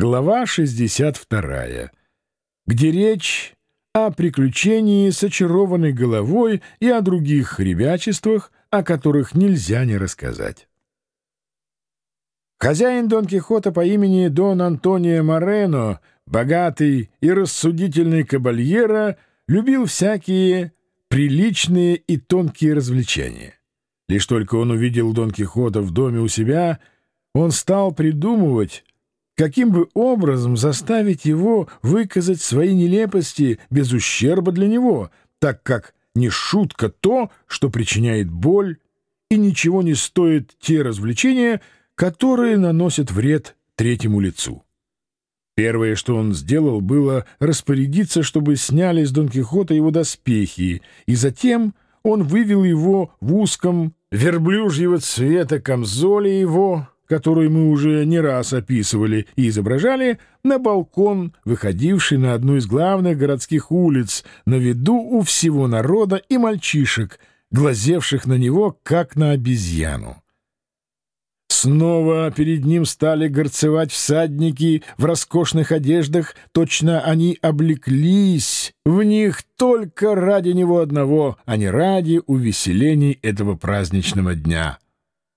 Глава 62, где речь о приключении с очарованной головой и о других ребячествах, о которых нельзя не рассказать. Хозяин Дон Кихота по имени Дон Антонио Морено, богатый и рассудительный кабальера, любил всякие приличные и тонкие развлечения. Лишь только он увидел Дон Кихота в доме у себя, он стал придумывать, каким бы образом заставить его выказать свои нелепости без ущерба для него, так как не шутка то, что причиняет боль, и ничего не стоит те развлечения, которые наносят вред третьему лицу. Первое, что он сделал, было распорядиться, чтобы сняли с Дон Кихота его доспехи, и затем он вывел его в узком верблюжьего цвета камзоле его, которую мы уже не раз описывали и изображали, на балкон, выходивший на одну из главных городских улиц, на виду у всего народа и мальчишек, глазевших на него, как на обезьяну. Снова перед ним стали горцевать всадники в роскошных одеждах, точно они облеклись в них только ради него одного, а не ради увеселений этого праздничного дня.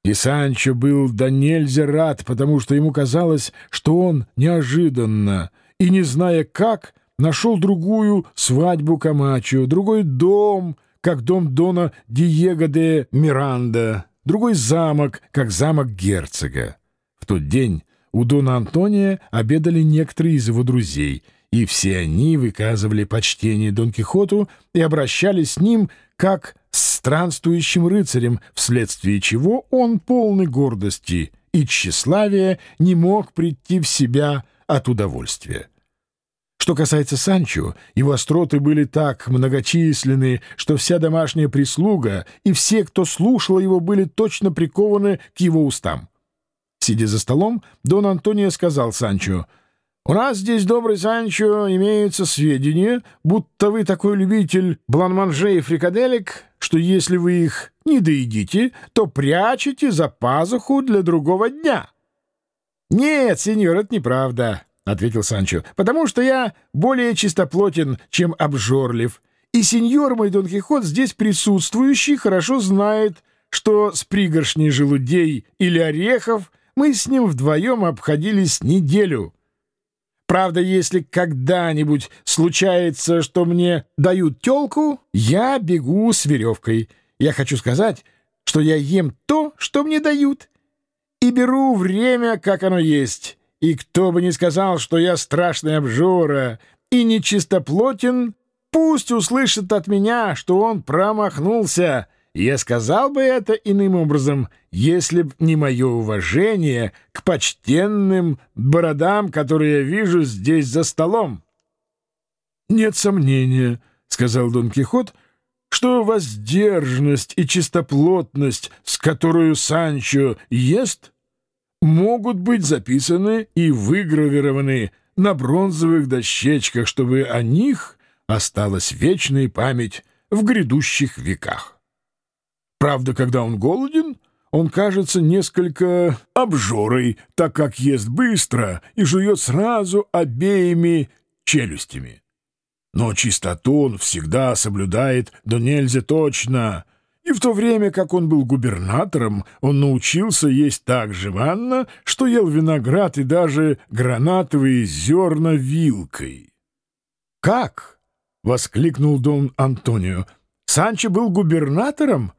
И Санчо был до нельзя рад, потому что ему казалось, что он неожиданно и, не зная как, нашел другую свадьбу Камачо, другой дом, как дом Дона Диего де Миранда, другой замок, как замок герцога. В тот день у Дона Антония обедали некоторые из его друзей, и все они выказывали почтение Дон Кихоту и обращались с ним как странствующим рыцарем, вследствие чего он, полный гордости и тщеславия, не мог прийти в себя от удовольствия. Что касается Санчо, его остроты были так многочисленны, что вся домашняя прислуга и все, кто слушал его, были точно прикованы к его устам. Сидя за столом, Дон Антонио сказал Санчо — у нас здесь, добрый Санчо, имеются сведения, будто вы такой любитель бланманже и фрикаделек, что если вы их не доедите, то прячете за пазуху для другого дня. — Нет, сеньор, это неправда, — ответил Санчо, — потому что я более чистоплотен, чем обжорлив, и сеньор мой Дон Кихот здесь присутствующий хорошо знает, что с пригоршней желудей или орехов мы с ним вдвоем обходились неделю. — Правда, если когда-нибудь случается, что мне дают телку, я бегу с веревкой. Я хочу сказать, что я ем то, что мне дают, и беру время, как оно есть. И кто бы ни сказал, что я страшный обжора и нечистоплотен, пусть услышит от меня, что он промахнулся — я сказал бы это иным образом, если б не мое уважение к почтенным бородам, которые я вижу здесь за столом. — Нет сомнения, — сказал Дон Кихот, — что воздержанность и чистоплотность, с которой Санчо ест, могут быть записаны и выгравированы на бронзовых дощечках, чтобы о них осталась вечная память в грядущих веках. Правда, когда он голоден, он кажется несколько обжорой, так как ест быстро и жует сразу обеими челюстями. Но чистоту он всегда соблюдает, да нельзя точно. И в то время, как он был губернатором, он научился есть так жеванно, что ел виноград и даже гранатовые зерна вилкой. «Как?» — воскликнул Дон Антонио. «Санчо был губернатором?»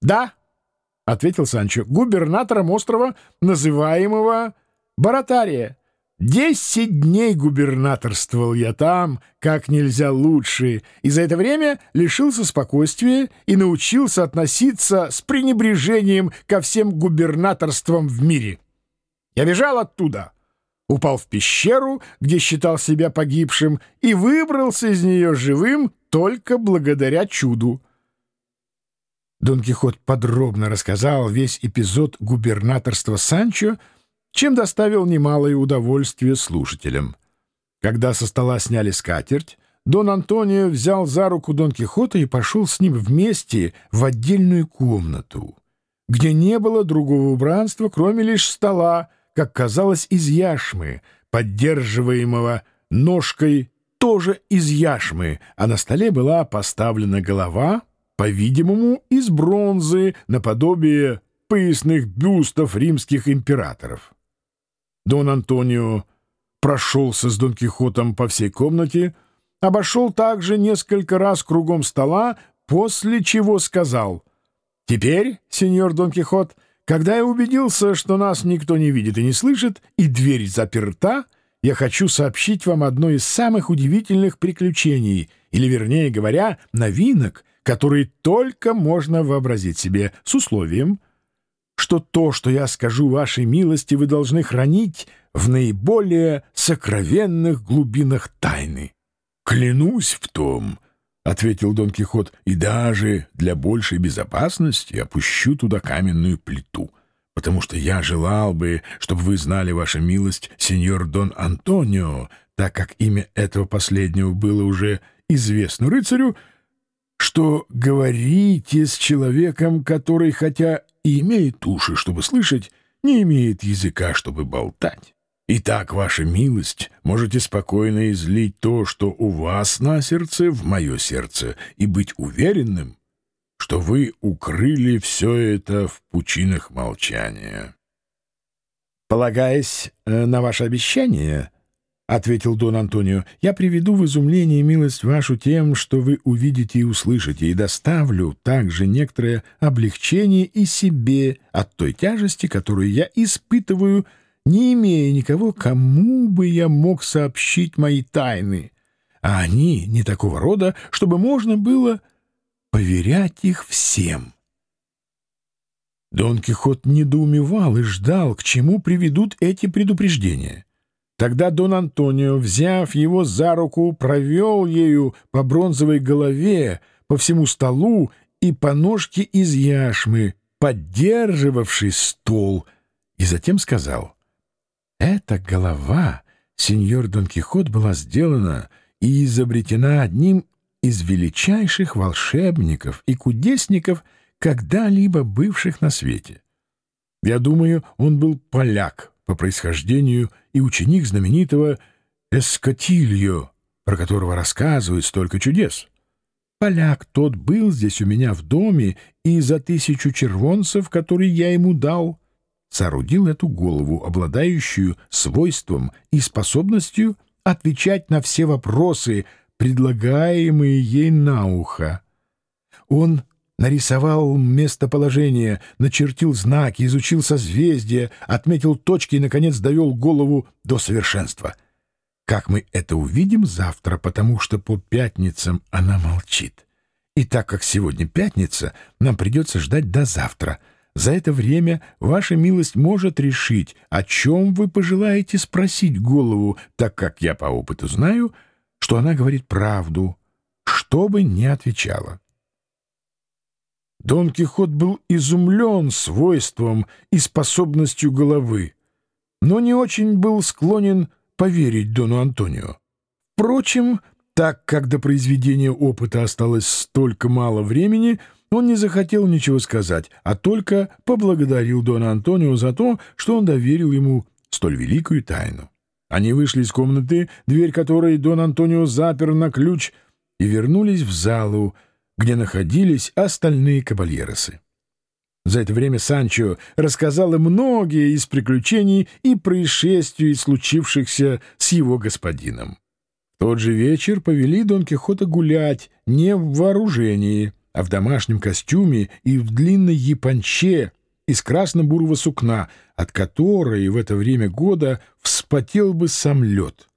«Да», — ответил Санчо, — «губернатором острова, называемого Баратария. Десять дней губернаторствовал я там, как нельзя лучше, и за это время лишился спокойствия и научился относиться с пренебрежением ко всем губернаторствам в мире. Я бежал оттуда» упал в пещеру, где считал себя погибшим, и выбрался из нее живым только благодаря чуду. Дон Кихот подробно рассказал весь эпизод губернаторства Санчо, чем доставил немалое удовольствие слушателям. Когда со стола сняли скатерть, Дон Антонио взял за руку Дон Кихота и пошел с ним вместе в отдельную комнату, где не было другого убранства, кроме лишь стола, как казалось, из яшмы, поддерживаемого ножкой тоже из яшмы, а на столе была поставлена голова, по-видимому, из бронзы, наподобие поясных бюстов римских императоров. Дон Антонио прошелся с Дон Кихотом по всей комнате, обошел также несколько раз кругом стола, после чего сказал «Теперь, сеньор Дон Кихот, когда я убедился, что нас никто не видит и не слышит, и дверь заперта, я хочу сообщить вам одно из самых удивительных приключений, или, вернее говоря, новинок, которые только можно вообразить себе, с условием, что то, что я скажу вашей милости, вы должны хранить в наиболее сокровенных глубинах тайны. «Клянусь в том», — ответил Дон Кихот, — «и даже для большей безопасности опущу туда каменную плиту, потому что я желал бы, чтобы вы знали, ваша милость, сеньор Дон Антонио, так как имя этого последнего было уже известно рыцарю, что говорите с человеком, который, хотя и имеет уши, чтобы слышать, не имеет языка, чтобы болтать. Итак, ваша милость, можете спокойно излить то, что у вас на сердце, в мое сердце, и быть уверенным, что вы укрыли все это в пучинах молчания. Полагаясь э, на ваше обещание, — ответил Дон Антонио, — я приведу в изумление милость вашу тем, что вы увидите и услышите, и доставлю также некоторое облегчение и себе от той тяжести, которую я испытываю, не имея никого, кому бы я мог сообщить мои тайны. А они не такого рода, чтобы можно было поверять их всем. Дон Кихот недоумевал и ждал, к чему приведут эти предупреждения. Тогда Дон Антонио, взяв его за руку, провел ею по бронзовой голове, по всему столу и по ножке из яшмы, поддерживавшей стол, и затем сказал, «Эта голова, сеньор Дон Кихот, была сделана и изобретена одним из величайших волшебников и кудесников, когда-либо бывших на свете. Я думаю, он был поляк по происхождению и ученик знаменитого Эскотильо, про которого рассказывают столько чудес. Поляк тот был здесь у меня в доме и за тысячу червонцев, которые я ему дал, соорудил эту голову, обладающую свойством и способностью отвечать на все вопросы, предлагаемые ей на ухо. Он нарисовал местоположение, начертил знаки, изучил созвездия, отметил точки и, наконец, довел голову до совершенства. Как мы это увидим завтра, потому что по пятницам она молчит. И так как сегодня пятница, нам придется ждать до завтра. За это время ваша милость может решить, о чем вы пожелаете спросить голову, так как я по опыту знаю, что она говорит правду, что бы ни отвечала. Дон Кихот был изумлен свойством и способностью головы, но не очень был склонен поверить Дону Антонио. Впрочем, так как до произведения опыта осталось столько мало времени, он не захотел ничего сказать, а только поблагодарил Дона Антонио за то, что он доверил ему столь великую тайну. Они вышли из комнаты, дверь которой Дон Антонио запер на ключ, и вернулись в залу, где находились остальные кабальеросы. За это время Санчо рассказал им многие из приключений и происшествий, случившихся с его господином. В тот же вечер повели Дон Кихота гулять не в вооружении, а в домашнем костюме и в длинной японче из красно-бурого сукна, от которой в это время года вспотел бы сам лед.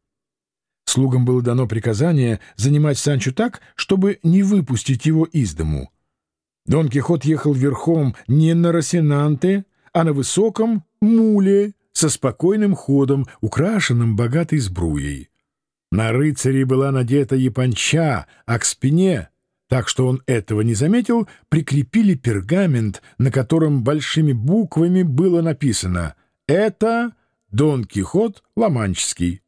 Слугам было дано приказание занимать Санчо так, чтобы не выпустить его из дому. Дон Кихот ехал верхом не на Росинанте, а на высоком муле со спокойным ходом, украшенным богатой сбруей. На рыцаре была надета японча, а к спине, так что он этого не заметил, прикрепили пергамент, на котором большими буквами было написано «Это Дон Кихот Ломанческий».